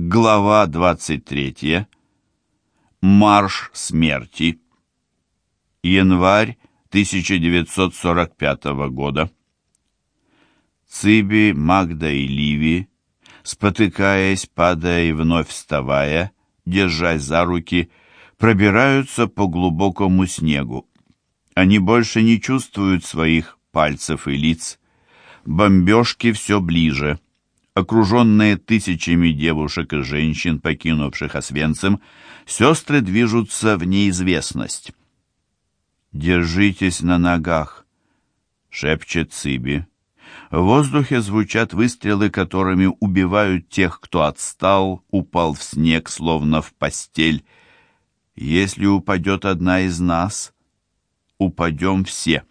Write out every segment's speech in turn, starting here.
Глава 23. Марш смерти. Январь 1945 года. Циби, Магда и Ливи, спотыкаясь, падая и вновь вставая, держась за руки, пробираются по глубокому снегу. Они больше не чувствуют своих пальцев и лиц. Бомбежки все ближе. Окруженные тысячами девушек и женщин, покинувших Освенцим, сестры движутся в неизвестность. «Держитесь на ногах», — шепчет Циби. В воздухе звучат выстрелы, которыми убивают тех, кто отстал, упал в снег, словно в постель. Если упадет одна из нас, упадем все.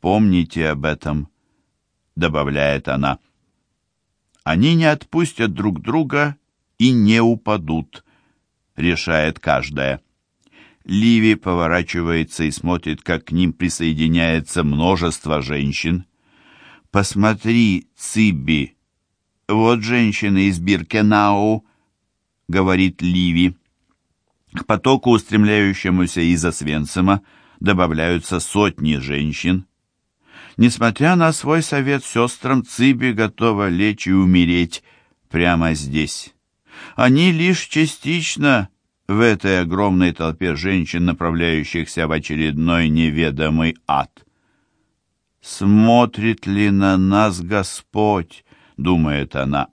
Помните об этом, — добавляет она. Они не отпустят друг друга и не упадут, решает каждая. Ливи поворачивается и смотрит, как к ним присоединяется множество женщин. «Посмотри, Циби, вот женщины из Биркенау», — говорит Ливи. К потоку, устремляющемуся из Освенцима, добавляются сотни женщин. Несмотря на свой совет сестрам, Циби готова лечь и умереть прямо здесь. Они лишь частично в этой огромной толпе женщин, направляющихся в очередной неведомый ад. «Смотрит ли на нас Господь?» — думает она.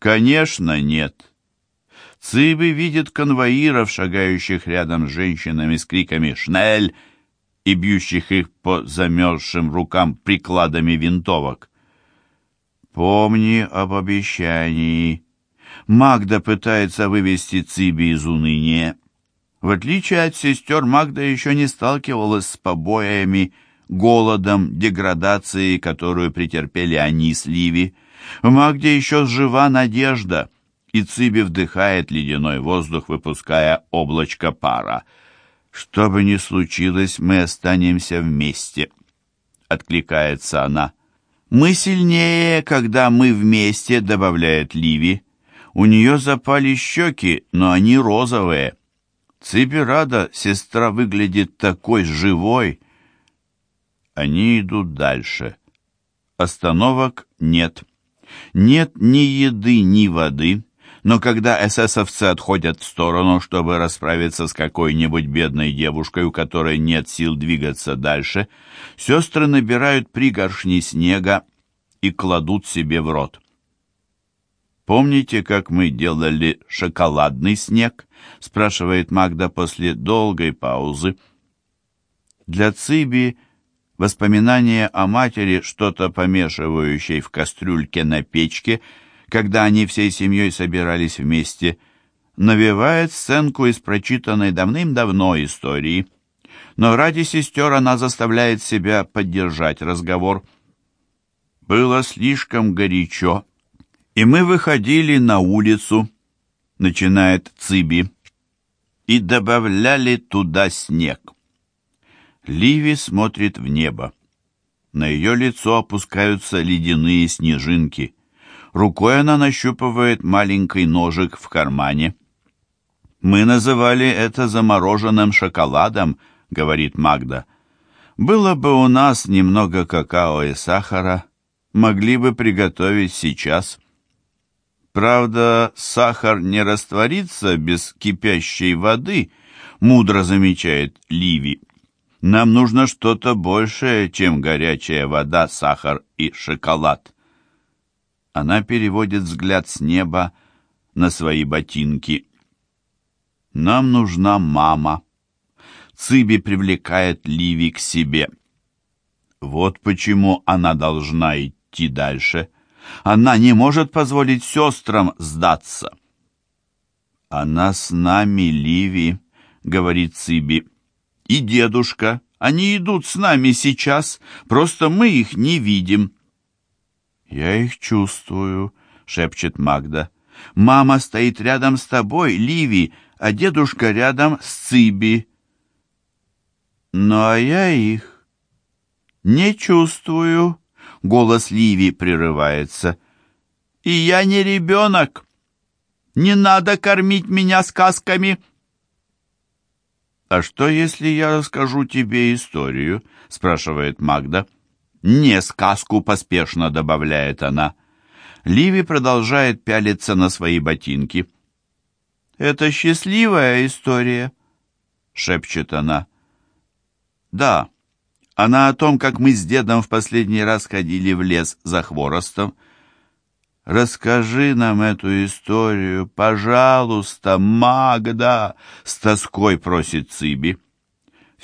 «Конечно, нет». Циби видит конвоиров, шагающих рядом с женщинами с криками «Шнель!» И бьющих их по замерзшим рукам прикладами винтовок. «Помни об обещании». Магда пытается вывести Циби из уныния. В отличие от сестер, Магда еще не сталкивалась с побоями, голодом, деградацией, которую претерпели они с Ливи. В Магде еще жива надежда, и Циби вдыхает ледяной воздух, выпуская облачко пара — «Что бы ни случилось, мы останемся вместе», — откликается она. «Мы сильнее, когда мы вместе», — добавляет Ливи. «У нее запали щеки, но они розовые». Циби рада, сестра выглядит такой живой. Они идут дальше. Остановок нет. Нет ни еды, ни воды но когда эсэсовцы отходят в сторону, чтобы расправиться с какой-нибудь бедной девушкой, у которой нет сил двигаться дальше, сестры набирают пригоршни снега и кладут себе в рот. «Помните, как мы делали шоколадный снег?» — спрашивает Магда после долгой паузы. Для Циби воспоминание о матери, что-то помешивающей в кастрюльке на печке — когда они всей семьей собирались вместе, навевает сценку из прочитанной давным-давно истории. Но ради сестер она заставляет себя поддержать разговор. Было слишком горячо, и мы выходили на улицу, начинает Циби, и добавляли туда снег. Ливи смотрит в небо. На ее лицо опускаются ледяные снежинки. Рукой она нащупывает маленький ножик в кармане. «Мы называли это замороженным шоколадом», — говорит Магда. «Было бы у нас немного какао и сахара, могли бы приготовить сейчас». Правда, сахар не растворится без кипящей воды, мудро замечает Ливи. Нам нужно что-то большее, чем горячая вода, сахар и шоколад. Она переводит взгляд с неба на свои ботинки. «Нам нужна мама». Циби привлекает Ливи к себе. Вот почему она должна идти дальше. Она не может позволить сестрам сдаться. «Она с нами, Ливи», — говорит Циби. «И дедушка. Они идут с нами сейчас, просто мы их не видим». «Я их чувствую», — шепчет Магда. «Мама стоит рядом с тобой, Ливи, а дедушка рядом с Циби». «Ну, а я их не чувствую», — голос Ливи прерывается. «И я не ребенок», Не надо кормить меня сказками!» «А что, если я расскажу тебе историю?» — спрашивает Магда. «Не сказку», — поспешно добавляет она. Ливи продолжает пялиться на свои ботинки. «Это счастливая история», — шепчет она. «Да, она о том, как мы с дедом в последний раз ходили в лес за хворостом. «Расскажи нам эту историю, пожалуйста, Магда!» — с тоской просит Циби.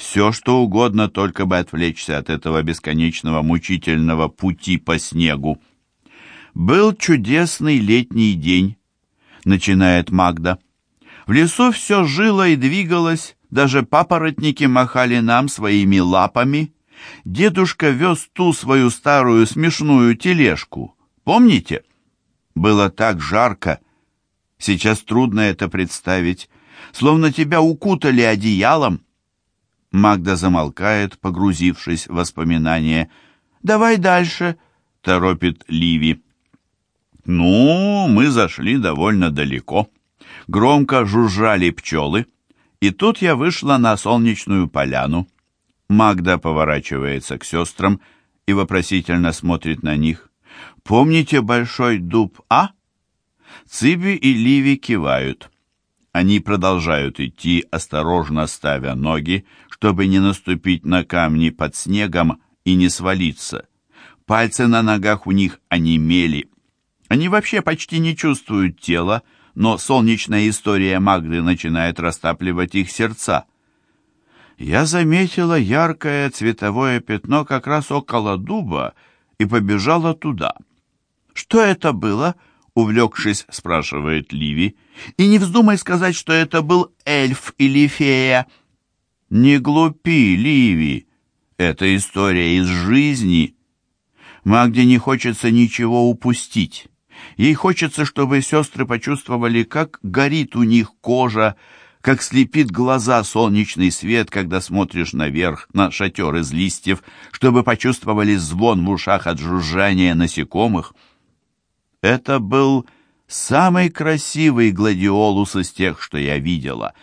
Все, что угодно, только бы отвлечься от этого бесконечного мучительного пути по снегу. «Был чудесный летний день», — начинает Магда. «В лесу все жило и двигалось, даже папоротники махали нам своими лапами. Дедушка вез ту свою старую смешную тележку. Помните?» Было так жарко. Сейчас трудно это представить. Словно тебя укутали одеялом. Магда замолкает, погрузившись в воспоминания. «Давай дальше», — торопит Ливи. «Ну, мы зашли довольно далеко. Громко жужжали пчелы. И тут я вышла на солнечную поляну. Магда поворачивается к сестрам и вопросительно смотрит на них. Помните большой дуб А? Циби и Ливи кивают. Они продолжают идти, осторожно ставя ноги, чтобы не наступить на камни под снегом и не свалиться. Пальцы на ногах у них онемели. Они вообще почти не чувствуют тела, но солнечная история Магды начинает растапливать их сердца. Я заметила яркое цветовое пятно как раз около дуба и побежала туда — «Что это было?» — увлекшись, спрашивает Ливи. «И не вздумай сказать, что это был эльф или фея». «Не глупи, Ливи. Это история из жизни». Магде не хочется ничего упустить. Ей хочется, чтобы сестры почувствовали, как горит у них кожа, как слепит глаза солнечный свет, когда смотришь наверх на шатер из листьев, чтобы почувствовали звон в ушах от жужжания насекомых — это был самый красивый гладиолус из тех, что я видела.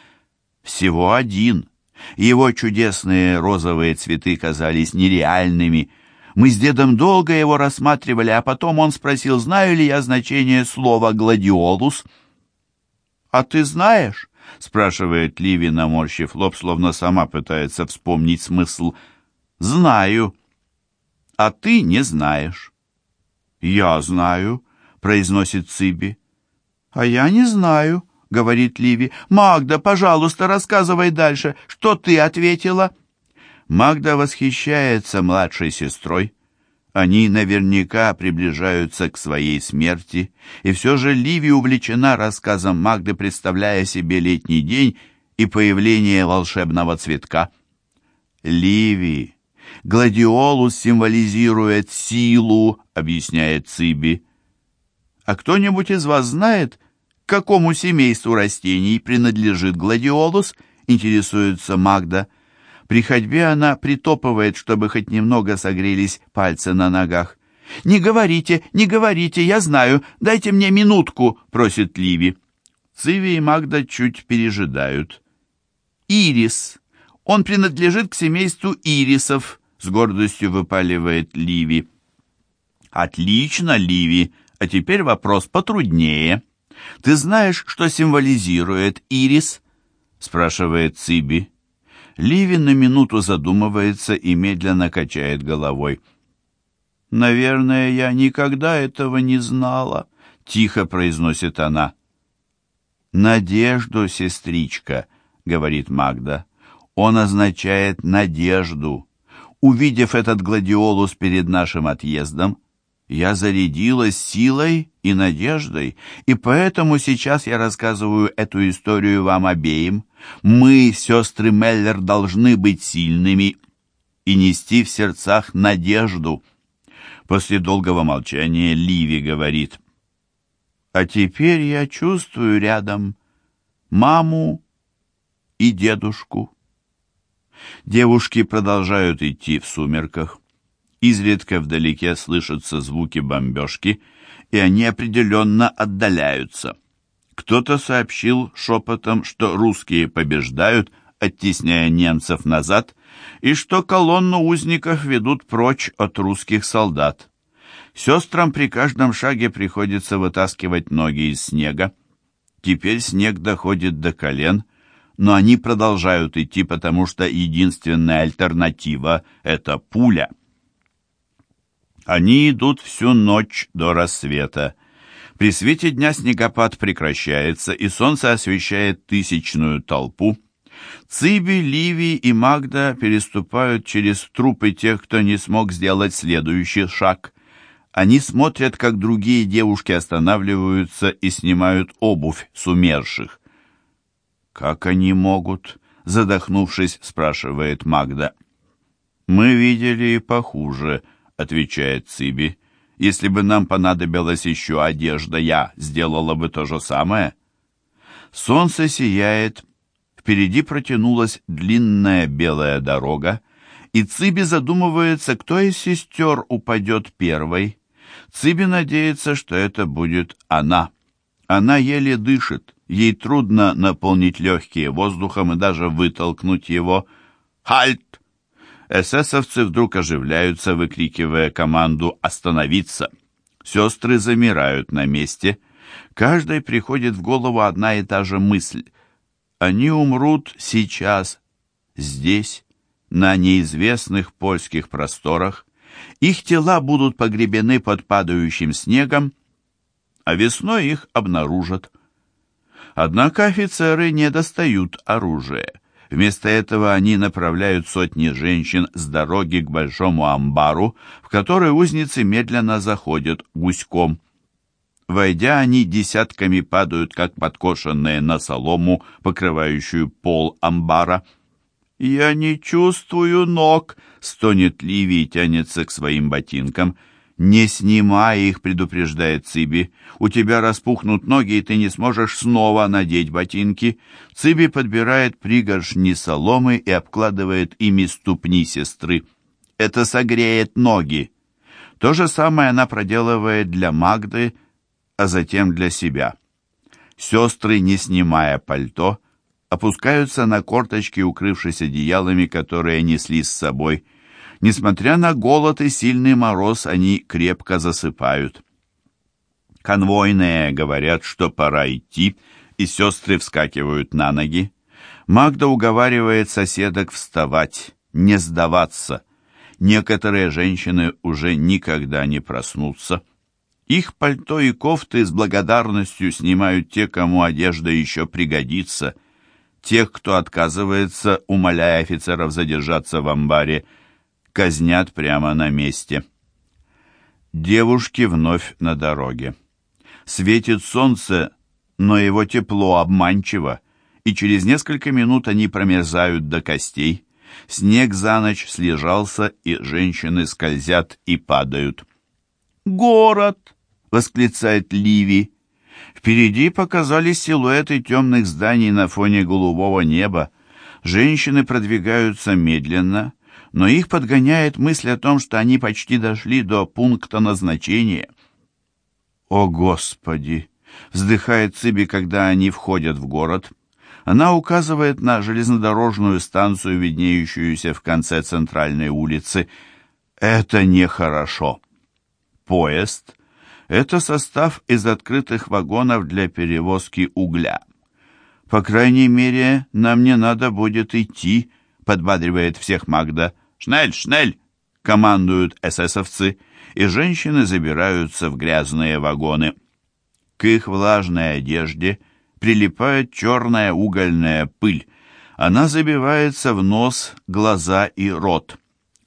Всего один. Его чудесные розовые цветы казались нереальными. Мы с дедом долго его рассматривали, а потом он спросил, знаю ли я значение слова «гладиолус». «А ты знаешь?» — спрашивает Ливи, наморщив лоб, словно сама пытается вспомнить смысл. «Знаю». «А ты не знаешь». «Я знаю», произносит Циби. «А я не знаю», — говорит Ливи. «Магда, пожалуйста, рассказывай дальше. Что ты ответила?» Магда восхищается младшей сестрой. Они наверняка приближаются к своей смерти, и все же Ливи увлечена рассказом Магды, представляя себе летний день и появление волшебного цветка. «Ливи, гладиолус символизирует силу», — объясняет Циби. А кто-нибудь из вас знает, к какому семейству растений принадлежит гладиолус? Интересуется Магда. При ходьбе она притопывает, чтобы хоть немного согрелись пальцы на ногах. «Не говорите, не говорите, я знаю, дайте мне минутку», — просит Ливи. Циви и Магда чуть пережидают. «Ирис. Он принадлежит к семейству ирисов», — с гордостью выпаливает Ливи. «Отлично, Ливи», а теперь вопрос потруднее. Ты знаешь, что символизирует ирис? спрашивает Циби. Ливи на минуту задумывается и медленно качает головой. «Наверное, я никогда этого не знала», — тихо произносит она. «Надежду, сестричка», — говорит Магда. «Он означает надежду. Увидев этот гладиолус перед нашим отъездом, я зарядилась силой и надеждой, и поэтому сейчас я рассказываю эту историю вам обеим. Мы, сестры Меллер, должны быть сильными и нести в сердцах надежду. После долгого молчания Ливи говорит, «А теперь я чувствую рядом маму и дедушку». Девушки продолжают идти в сумерках. Изредка вдалеке слышатся звуки бомбежки, и они определенно отдаляются. Кто-то сообщил шепотом, что русские побеждают, оттесняя немцев назад, и что колонну узников ведут прочь от русских солдат. Сестрам при каждом шаге приходится вытаскивать ноги из снега. Теперь снег доходит до колен, но они продолжают идти, потому что единственная альтернатива — это пуля. Они идут всю ночь до рассвета. При свете дня снегопад прекращается, и солнце освещает тысячную толпу. Циби, Ливи и Магда переступают через трупы тех, кто не смог сделать следующий шаг. Они смотрят, как другие девушки останавливаются и снимают обувь с умерших. «Как они могут?» — задохнувшись, спрашивает Магда. «Мы видели и похуже», — отвечает Циби. «Если бы нам понадобилась еще одежда, я сделала бы то же самое». Солнце сияет, впереди протянулась длинная белая дорога, и Циби задумывается, кто из сестер упадет первой. Циби надеется, что это будет она. Она еле дышит, ей трудно наполнить легкие воздухом и даже вытолкнуть его. «Хальт!» Эсэсовцы вдруг оживляются, выкрикивая команду «Остановиться!». Сестры замирают на месте. Каждой приходит в голову одна и та же мысль. Они умрут сейчас, здесь, на неизвестных польских просторах, их тела будут погребены под падающим снегом, а весной их обнаружат. Однако офицеры не достают оружие. Вместо этого они направляют сотни женщин с дороги к большому амбару, в который узницы медленно заходят гуськом. Войдя, они десятками падают, как подкошенные на солому, покрывающую пол амбара. «Я не чувствую ног», — стонет Ливи и тянется к своим ботинкам. «Не снимай их», — предупреждает Циби. «У тебя распухнут ноги, и ты не сможешь снова надеть ботинки». Циби подбирает пригоршни соломы и обкладывает ими ступни сестры. Это согреет ноги. То же самое она проделывает для Магды, а затем для себя. Сестры, не снимая пальто, опускаются на корточки, укрывшись одеялами, которые несли с собой. Несмотря на голод и сильный мороз, они крепко засыпают. Конвойные говорят, что пора идти, и сестры вскакивают на ноги. Магда уговаривает соседок вставать, не сдаваться. Некоторые женщины уже никогда не проснутся. Их пальто и кофты с благодарностью снимают те, кому одежда еще пригодится – Тех, кто отказывается, умоляя офицеров задержаться в амбаре, казнят прямо на месте. Девушки вновь на дороге. Светит солнце, но его тепло обманчиво, и через несколько минут они промерзают до костей. Снег за ночь слежался, и женщины скользят и падают. «Город!» — восклицает Ливи. Впереди показались силуэты темных зданий на фоне голубого неба. Женщины продвигаются медленно, но их подгоняет мысль о том, что они почти дошли до пункта назначения. «О, Господи!» — вздыхает Циби, когда они входят в город. Она указывает на железнодорожную станцию, виднеющуюся в конце центральной улицы. «Это нехорошо». Поезд это состав из открытых вагонов для перевозки угля. По крайней мере, нам не надо будет идти, подбадривает всех Магда. Шнель, шнель, командуют эсэсовцы, и женщины забираются в грязные вагоны. К их влажной одежде прилипает черная угольная пыль. Она забивается в нос, глаза и рот.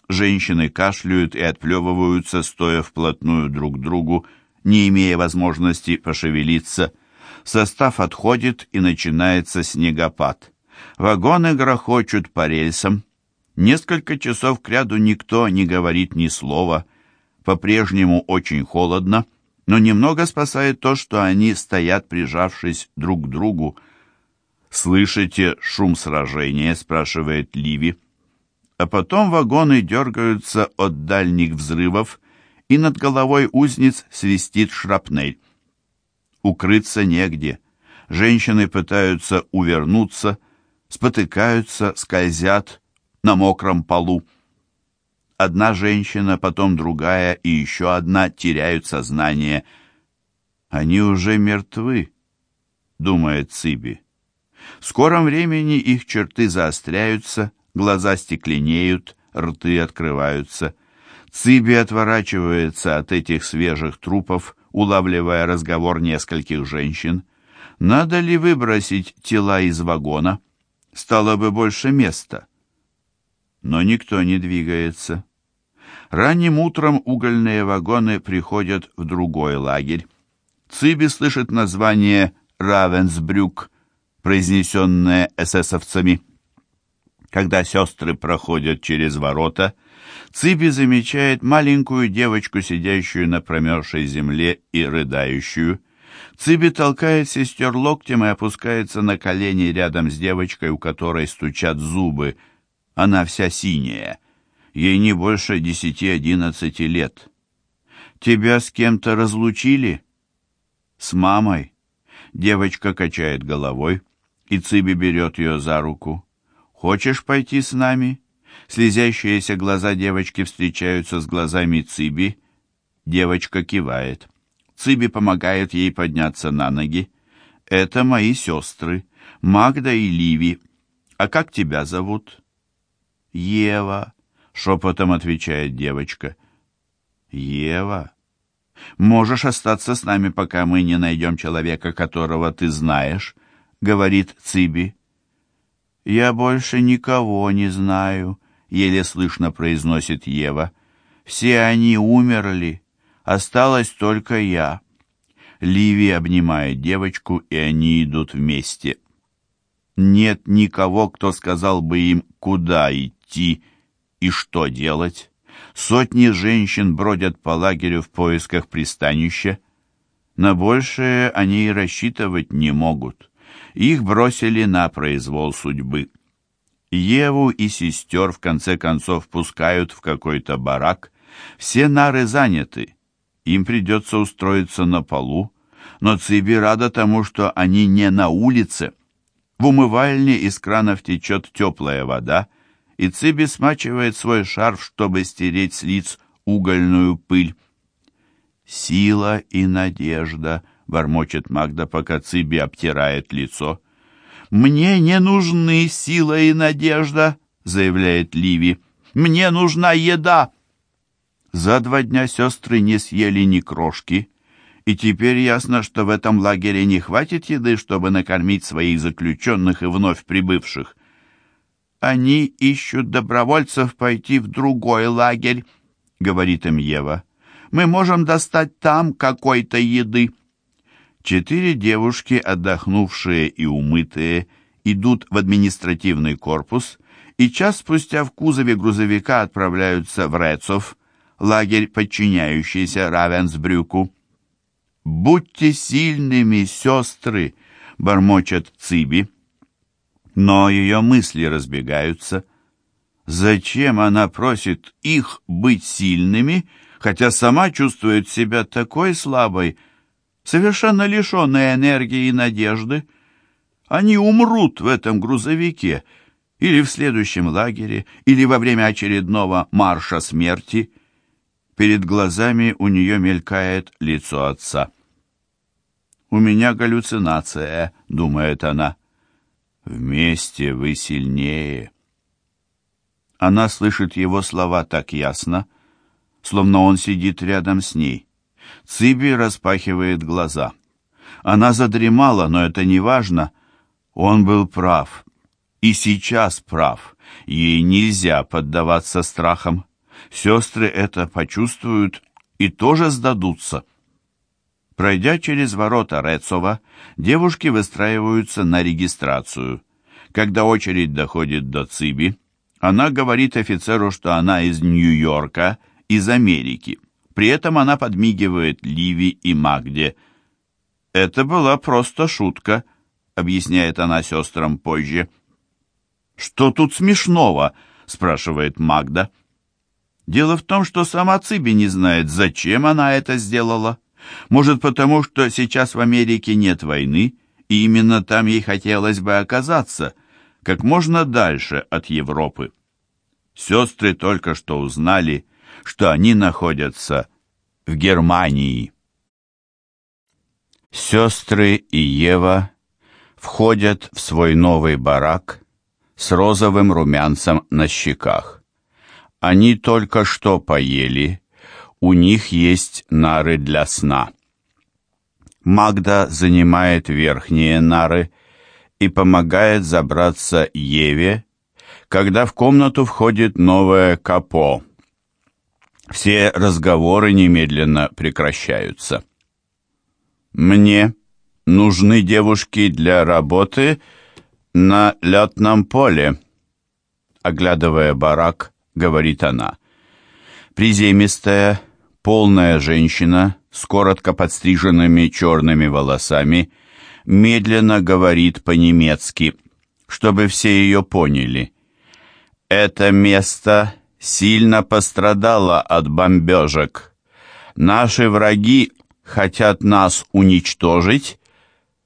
Женщины кашляют и отплевываются, стоя вплотную друг к другу, не имея возможности пошевелиться. Состав отходит и начинается снегопад. Вагоны грохочут по рельсам. Несколько часов кряду никто не говорит ни слова. По-прежнему очень холодно, но немного спасает то, что они стоят, прижавшись друг к другу. «Слышите шум сражения?» — спрашивает Ливи. А потом вагоны дергаются от дальних взрывов, и над головой узниц свистит шрапнель. Укрыться негде. Женщины пытаются увернуться, спотыкаются, скользят на мокром полу. Одна женщина, потом другая и еще одна теряют сознание. Они уже мертвы, думает Циби. В скором времени их черты заостряются, глаза стекленеют, рты открываются. Циби отворачивается от этих свежих трупов, улавливая разговор нескольких женщин. Надо ли выбросить тела из вагона? Стало бы больше места. Но никто не двигается. Ранним утром угольные вагоны приходят в другой лагерь. Циби слышит название «Равенсбрюк», произнесенное эсэсовцами. Когда сестры проходят через ворота, Циби замечает маленькую девочку, сидящую на промерзшей земле и рыдающую. Циби толкает сестер локтем и опускается на колени рядом с девочкой, у которой стучат зубы. Она вся синяя. Ей не больше десяти-одиннадцати лет. «Тебя с кем-то разлучили?» «С мамой». Девочка качает головой, и Циби берет ее за руку. «Хочешь пойти с нами?» Слезящиеся глаза девочки встречаются с глазами Циби. Девочка кивает. Циби помогает ей подняться на ноги. «Это мои сестры, Магда и Ливи. А как тебя зовут?» «Ева», — шепотом отвечает девочка. «Ева, можешь остаться с нами, пока мы не найдем человека, которого ты знаешь», — говорит Циби. «Я больше никого не знаю», — еле слышно произносит Ева. «Все они умерли. Осталась только я». Ливи обнимает девочку, и они идут вместе. Нет никого, кто сказал бы им, куда идти и что делать. Сотни женщин бродят по лагерю в поисках пристанища. На большее они и рассчитывать не могут. Их бросили на произвол судьбы. Еву и сестер в конце концов пускают в какой-то барак. Все нары заняты. Им придется устроиться на полу, но Циби рада тому, что они не на улице. В умывальне из кранов течет теплая вода, и Циби смачивает свой шарф, чтобы стереть с лиц угольную пыль. «Сила и надежда», — бормочет Магда, пока Циби обтирает лицо. «Мне не нужны сила и надежда», — заявляет Ливи. «Мне нужна еда». За два дня сестры не съели ни крошки, и теперь ясно, что в этом лагере не хватит еды, чтобы накормить своих заключенных и вновь прибывших. «Они ищут добровольцев пойти в другой лагерь», — говорит им Ева. «Мы можем достать там какой-то еды». Четыре девушки, отдохнувшие и умытые, идут в административный корпус и час спустя в кузове грузовика отправляются в Рецов, лагерь, подчиняющийся Равенсбрюку. «Будьте сильными, сестры!» — бормочет Циби. Но ее мысли разбегаются. Зачем она просит их быть сильными, хотя сама чувствует себя такой слабой, совершенно лишенной энергии и надежды? Они умрут в этом грузовике, или в следующем лагере, или во время очередного марша смерти. Перед глазами у нее мелькает лицо отца. «У меня галлюцинация», — думает она. «Вместе вы сильнее». Она слышит его слова так ясно, словно он сидит рядом с ней. Циби распахивает глаза. Она задремала, но это не важно. Он был прав. И сейчас прав. Ей нельзя поддаваться страхам. Сестры это почувствуют и тоже сдадутся. Пройдя через ворота Рецова, девушки выстраиваются на регистрацию. Когда очередь доходит до Циби, она говорит офицеру, что она из Нью-Йорка, из Америки. При этом она подмигивает Ливи и Магде. «Это была просто шутка», — объясняет она сестрам позже. «Что тут смешного?» — спрашивает Магда. Дело в том, что сама Циби не знает, зачем она это сделала. Может, потому что сейчас в Америке нет войны, и именно там ей хотелось бы оказаться, как можно дальше от Европы. Сестры только что узнали, что они находятся в Германии. Сестры и Ева входят в свой новый барак с розовым румянцем на щеках. Они только что поели, у них есть нары для сна. Магда занимает верхние нары и помогает забраться Еве, когда в комнату входит новое капо. Все разговоры немедленно прекращаются. «Мне нужны девушки для работы на летном поле», оглядывая барак, говорит она. Приземистая, полная женщина с коротко подстриженными черными волосами медленно говорит по-немецки, чтобы все ее поняли. «Это место сильно пострадало от бомбежек. Наши враги хотят нас уничтожить,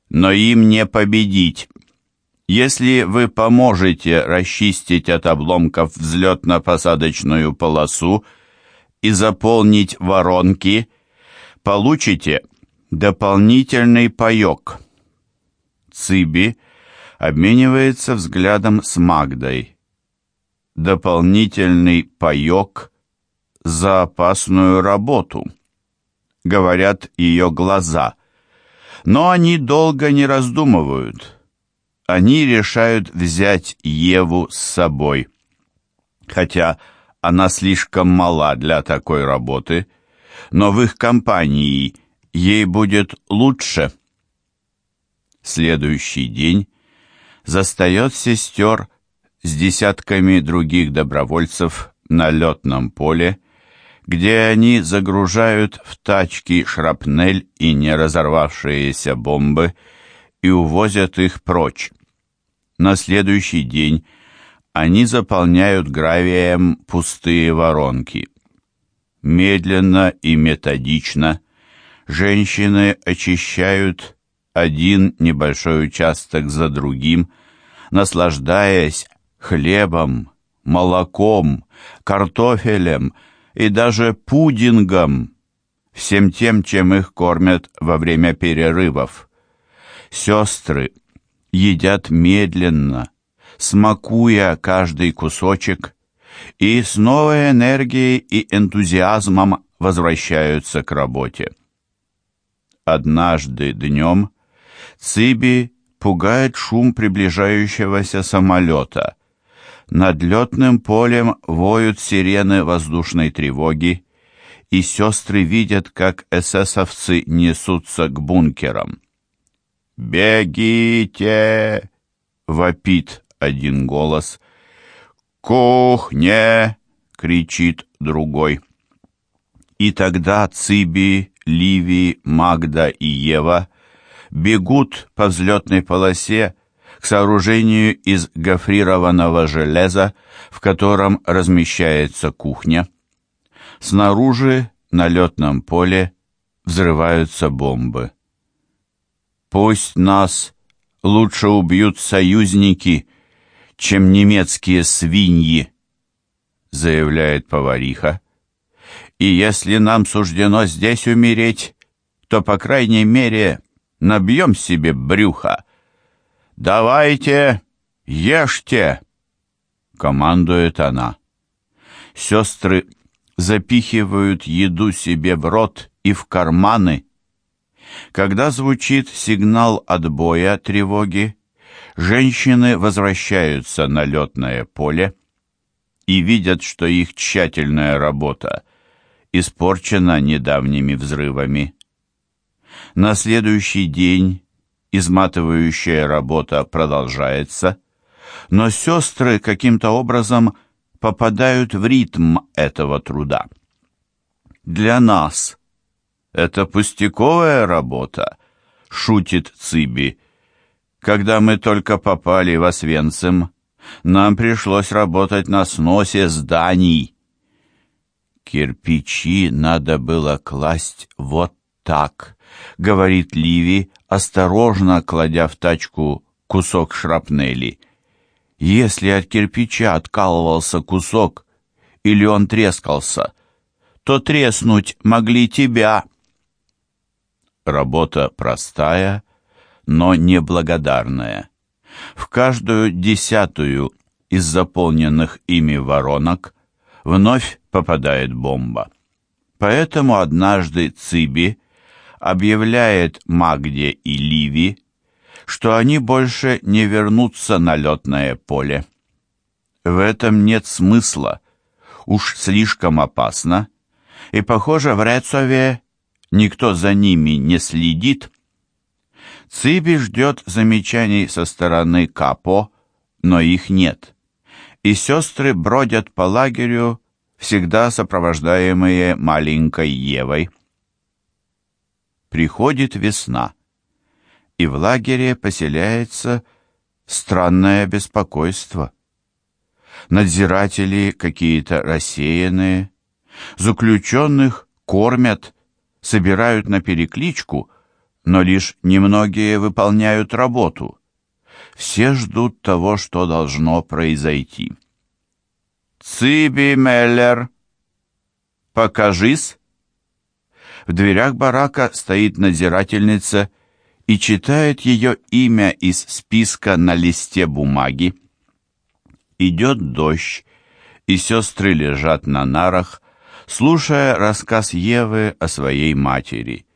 но им не победить. Если вы поможете расчистить от обломков взлетно-посадочную полосу и заполнить воронки, получите дополнительный паёк. Циби обменивается взглядом с Магдой. Дополнительный паёк за опасную работу говорят ее глаза. Но они долго не раздумывают. Они решают взять Еву с собой. Хотя она слишком мала для такой работы, но в их компании ей будет лучше. Следующий день застает сестер с десятками других добровольцев на летном поле, где они загружают в тачки шрапнель и не разорвавшиеся бомбы и увозят их прочь. На следующий день они заполняют гравием пустые воронки. Медленно и методично женщины очищают один небольшой участок за другим, наслаждаясь хлебом, молоком, картофелем, и даже пудингом, всем тем, чем их кормят во время перерывов. Сестры едят медленно, смакуя каждый кусочек, и с новой энергией и энтузиазмом возвращаются к работе. Однажды днем Циби пугает шум приближающегося самолета – над летным полем воют сирены воздушной тревоги, и сестры видят, как эсэсовцы несутся к бункерам. «Бегите!» — вопит один голос. «Кухне!» — кричит другой. И тогда Циби, Ливи, Магда и Ева бегут по взлетной полосе, к сооружению из гофрированного железа, в котором размещается кухня. Снаружи, на летном поле, взрываются бомбы. «Пусть нас лучше убьют союзники, чем немецкие свиньи», заявляет повариха. «И если нам суждено здесь умереть, то, по крайней мере, набьем себе брюха, «Давайте, ешьте!» — командует она. Сестры запихивают еду себе в рот и в карманы. Когда звучит сигнал отбоя тревоги, женщины возвращаются на летное поле и видят, что их тщательная работа испорчена недавними взрывами. На следующий день изматывающая работа продолжается, но сестры каким-то образом попадают в ритм этого труда. Для нас это пустяковая работа, шутит Циби. Когда мы только попали в Освенцим, нам пришлось работать на сносе зданий. Кирпичи надо было класть вот так, — говорит Ливи, осторожно кладя в тачку кусок шрапнели. «Если от кирпича откалывался кусок, или он трескался, то треснуть могли тебя». Работа простая, но неблагодарная. В каждую десятую из заполненных ими воронок вновь попадает бомба. Поэтому однажды Циби объявляет Магде и Ливи, что они больше не вернутся на летное поле. В этом нет смысла, уж слишком опасно, и, похоже, в Рецове никто за ними не следит. Циби ждет замечаний со стороны Капо, но их нет. И сестры бродят по лагерю, всегда сопровождаемые маленькой Евой. Приходит весна, и в лагере поселяется странное беспокойство. Надзиратели какие-то рассеянные, заключенных кормят, собирают на перекличку, но лишь немногие выполняют работу. Все ждут того, что должно произойти. «Циби Меллер, покажись!» В дверях барака стоит надзирательница и читает ее имя из списка на листе бумаги. Идет дождь, и сестры лежат на нарах, слушая рассказ Евы о своей матери,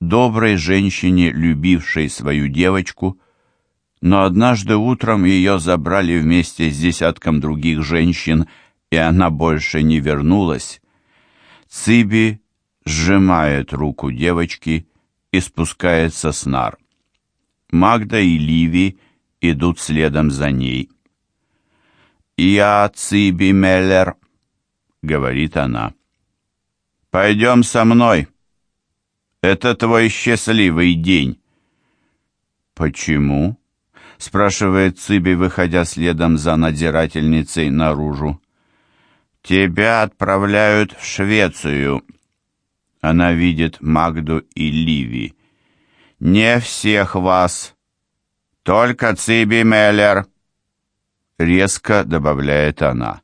доброй женщине, любившей свою девочку, но однажды утром ее забрали вместе с десятком других женщин, и она больше не вернулась. Циби сжимает руку девочки и спускается с нар. Магда и Ливи идут следом за ней. «Я Циби Меллер», — говорит она. «Пойдем со мной. Это твой счастливый день». «Почему?» — спрашивает Циби, выходя следом за надзирательницей наружу. «Тебя отправляют в Швецию», она видит Магду и Ливи. «Не всех вас. Только Циби Меллер», — резко добавляет она.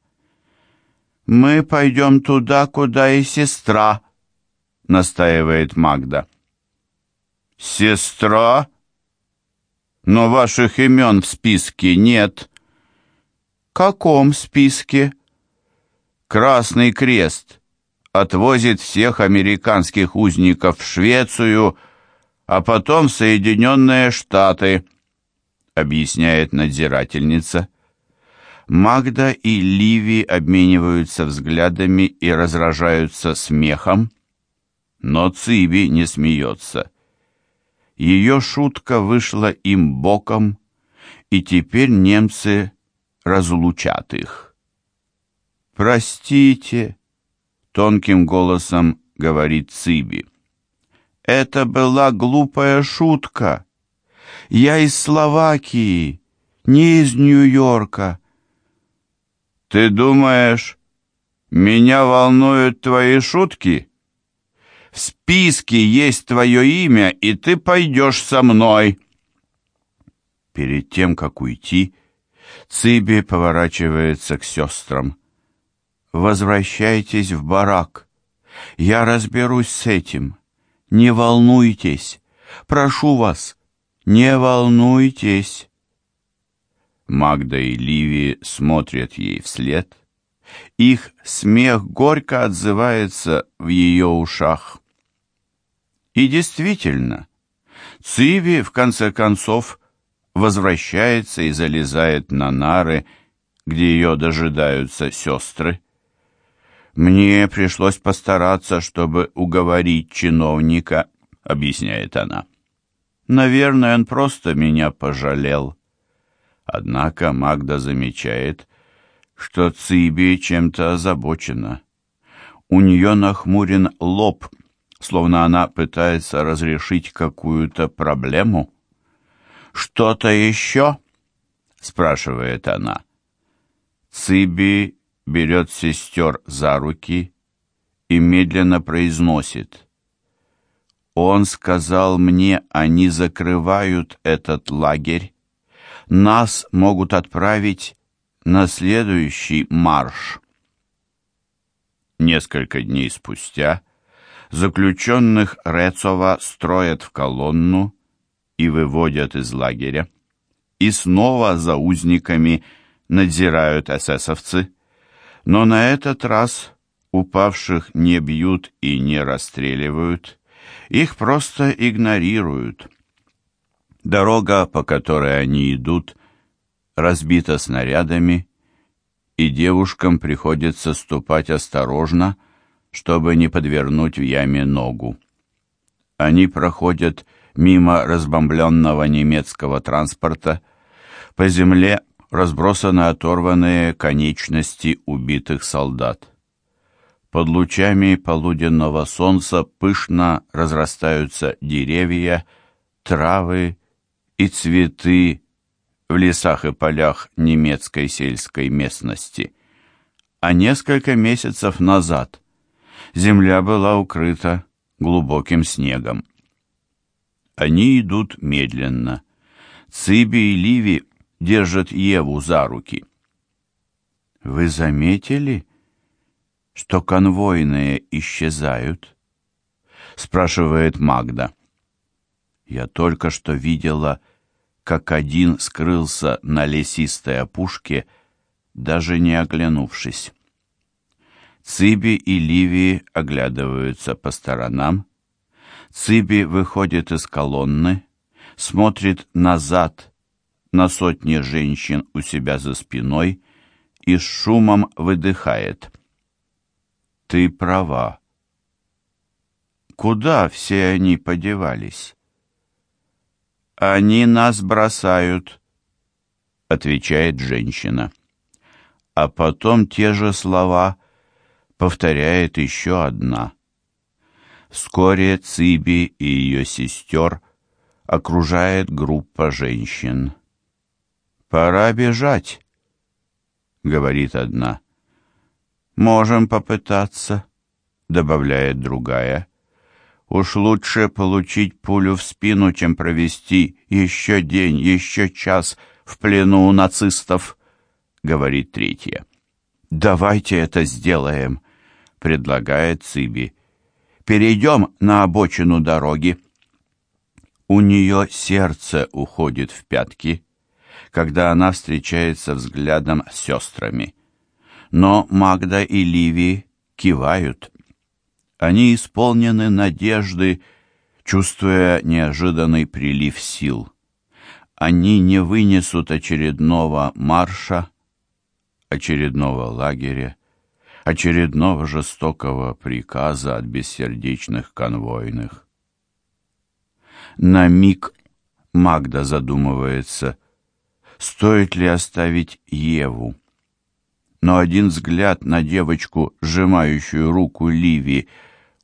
«Мы пойдем туда, куда и сестра», — настаивает Магда. «Сестра? Но ваших имен в списке нет». «Каком списке?» «Красный крест» отвозит всех американских узников в Швецию, а потом в Соединенные Штаты, объясняет надзирательница. Магда и Ливи обмениваются взглядами и разражаются смехом, но Циби не смеется. Ее шутка вышла им боком, и теперь немцы разлучат их. «Простите», тонким голосом говорит Циби. Это была глупая шутка. Я из Словакии, не из Нью-Йорка. Ты думаешь, меня волнуют твои шутки? В списке есть твое имя, и ты пойдешь со мной. Перед тем, как уйти, Циби поворачивается к сестрам. Возвращайтесь в барак. Я разберусь с этим. Не волнуйтесь. Прошу вас, не волнуйтесь. Магда и Ливи смотрят ей вслед. Их смех горько отзывается в ее ушах. И действительно, Циви, в конце концов, возвращается и залезает на нары, где ее дожидаются сестры. «Мне пришлось постараться, чтобы уговорить чиновника», — объясняет она. «Наверное, он просто меня пожалел». Однако Магда замечает, что Циби чем-то озабочена. У нее нахмурен лоб, словно она пытается разрешить какую-то проблему. «Что-то еще?» — спрашивает она. Циби берет сестер за руки и медленно произносит Он сказал мне, они закрывают этот лагерь. Нас могут отправить на следующий марш. Несколько дней спустя заключенных Рецова строят в колонну и выводят из лагеря. И снова за узниками надзирают эсэсовцы, но на этот раз упавших не бьют и не расстреливают, их просто игнорируют. Дорога, по которой они идут, разбита снарядами, и девушкам приходится ступать осторожно, чтобы не подвернуть в яме ногу. Они проходят мимо разбомбленного немецкого транспорта. По земле разбросаны оторванные конечности убитых солдат. Под лучами полуденного солнца пышно разрастаются деревья, травы и цветы в лесах и полях немецкой сельской местности. А несколько месяцев назад земля была укрыта глубоким снегом. Они идут медленно. Циби и Ливи держат Еву за руки. «Вы заметили?» что конвойные исчезают?» — спрашивает Магда. «Я только что видела, как один скрылся на лесистой опушке, даже не оглянувшись». Циби и Ливи оглядываются по сторонам. Циби выходит из колонны, смотрит назад на сотни женщин у себя за спиной и с шумом выдыхает — ты права. Куда все они подевались? Они нас бросают, отвечает женщина. А потом те же слова повторяет еще одна. Вскоре Циби и ее сестер окружает группа женщин. «Пора бежать», — говорит одна. «Можем попытаться», — добавляет другая. «Уж лучше получить пулю в спину, чем провести еще день, еще час в плену у нацистов», — говорит третья. «Давайте это сделаем», — предлагает Циби. «Перейдем на обочину дороги». У нее сердце уходит в пятки, когда она встречается взглядом с сестрами но Магда и Ливи кивают. Они исполнены надежды, чувствуя неожиданный прилив сил. Они не вынесут очередного марша, очередного лагеря, очередного жестокого приказа от бессердечных конвойных. На миг Магда задумывается, стоит ли оставить Еву но один взгляд на девочку, сжимающую руку Ливи,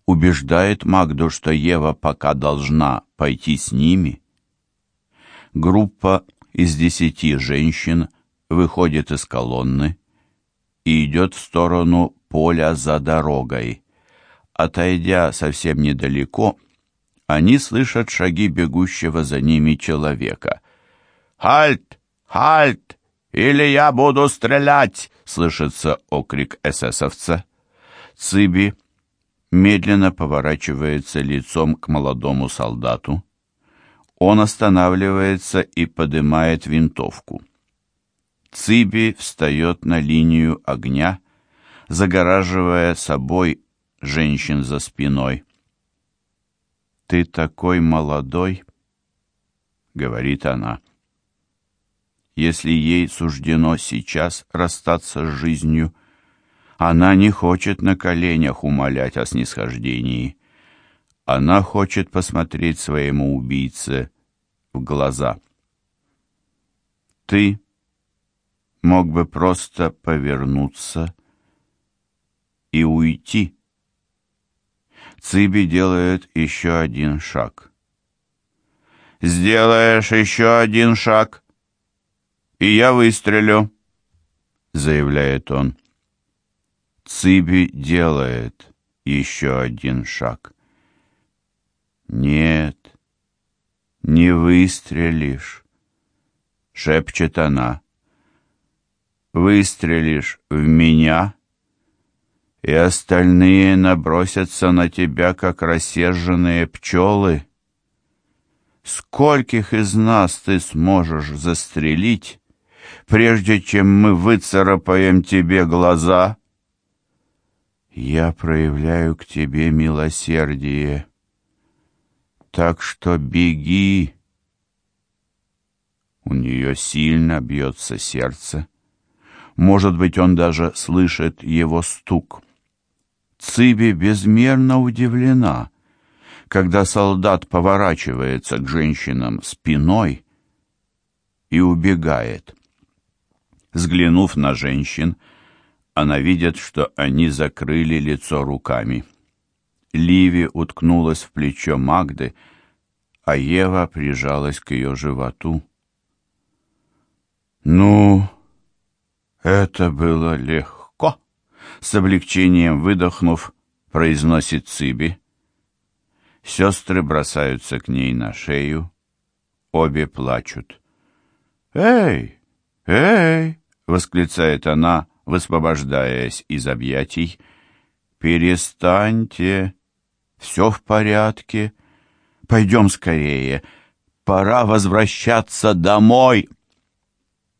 убеждает Магду, что Ева пока должна пойти с ними. Группа из десяти женщин выходит из колонны и идет в сторону поля за дорогой. Отойдя совсем недалеко, они слышат шаги бегущего за ними человека. «Хальт! Хальт! Или я буду стрелять!» слышится окрик эсэсовца. Циби медленно поворачивается лицом к молодому солдату. Он останавливается и поднимает винтовку. Циби встает на линию огня, загораживая собой женщин за спиной. «Ты такой молодой», — говорит она если ей суждено сейчас расстаться с жизнью. Она не хочет на коленях умолять о снисхождении. Она хочет посмотреть своему убийце в глаза. Ты мог бы просто повернуться и уйти. Циби делает еще один шаг. «Сделаешь еще один шаг?» И я выстрелю», — заявляет он. Циби делает еще один шаг. Нет, не выстрелишь, шепчет она. Выстрелишь в меня, и остальные набросятся на тебя, как рассерженные пчелы. Скольких из нас ты сможешь застрелить, прежде чем мы выцарапаем тебе глаза? Я проявляю к тебе милосердие, так что беги. У нее сильно бьется сердце. Может быть, он даже слышит его стук. Циби безмерно удивлена, когда солдат поворачивается к женщинам спиной и убегает. Взглянув на женщин, она видит, что они закрыли лицо руками. Ливи уткнулась в плечо Магды, а Ева прижалась к ее животу. «Ну, это было легко!» С облегчением выдохнув, произносит Циби. Сестры бросаются к ней на шею. Обе плачут. «Эй! Эй!» — восклицает она, высвобождаясь из объятий. «Перестаньте! Все в порядке. Пойдем скорее. Пора возвращаться домой!»